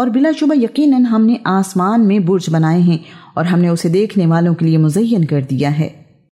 और बिलाशुबा यकीनन हमने आसमान में बुर्ज बनाए हैं और हमने उसे देखने वालों के लिए मुजयन कर दिया है।